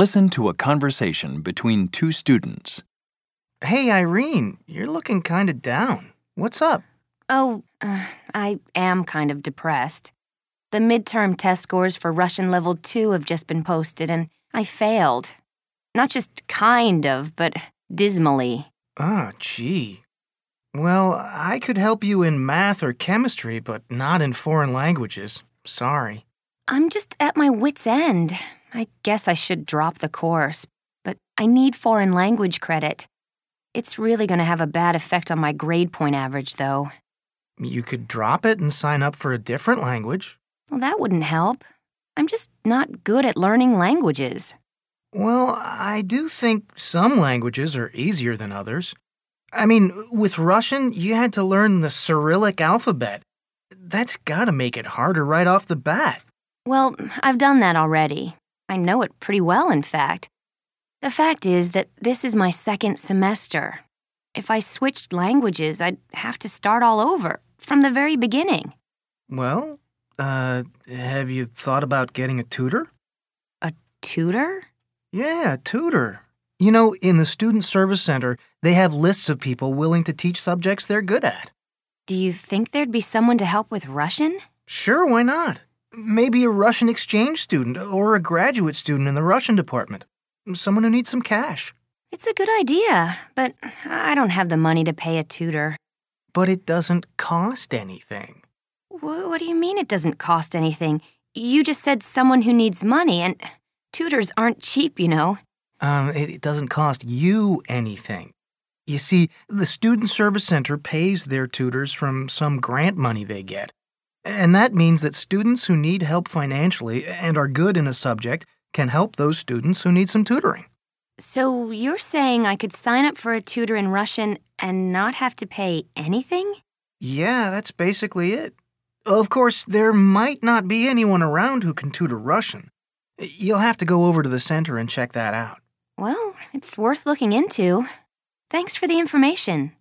Listen to a conversation between two students. Hey, Irene, you're looking kind of down. What's up? Oh, uh, I am kind of depressed. The midterm test scores for Russian level 2 have just been posted, and I failed. Not just kind of, but dismally. Oh, gee. Well, I could help you in math or chemistry, but not in foreign languages. Sorry. I'm just at my wits' end. I guess I should drop the course, but I need foreign language credit. It's really going to have a bad effect on my grade point average, though. You could drop it and sign up for a different language. Well, that wouldn't help. I'm just not good at learning languages. Well, I do think some languages are easier than others. I mean, with Russian, you had to learn the Cyrillic alphabet. That's gotta make it harder right off the bat. Well, I've done that already. I know it pretty well, in fact. The fact is that this is my second semester. If I switched languages, I'd have to start all over, from the very beginning. Well, uh, have you thought about getting a tutor? A tutor? Yeah, a tutor. You know, in the Student Service Center, they have lists of people willing to teach subjects they're good at. Do you think there'd be someone to help with Russian? Sure, why not? Maybe a Russian exchange student or a graduate student in the Russian department. Someone who needs some cash. It's a good idea, but I don't have the money to pay a tutor. But it doesn't cost anything. Wh- what do you mean it doesn't cost anything? You just said someone who needs money, and tutors aren't cheap, you know. Um, it, it doesn't cost you anything. You see, the Student Service Center pays their tutors from some grant money they get. And that means that students who need help financially and are good in a subject can help those students who need some tutoring. So you're saying I could sign up for a tutor in Russian and not have to pay anything? Yeah, that's basically it. Of course, there might not be anyone around who can tutor Russian. You'll have to go over to the center and check that out. Well, it's worth looking into. Thanks for the information.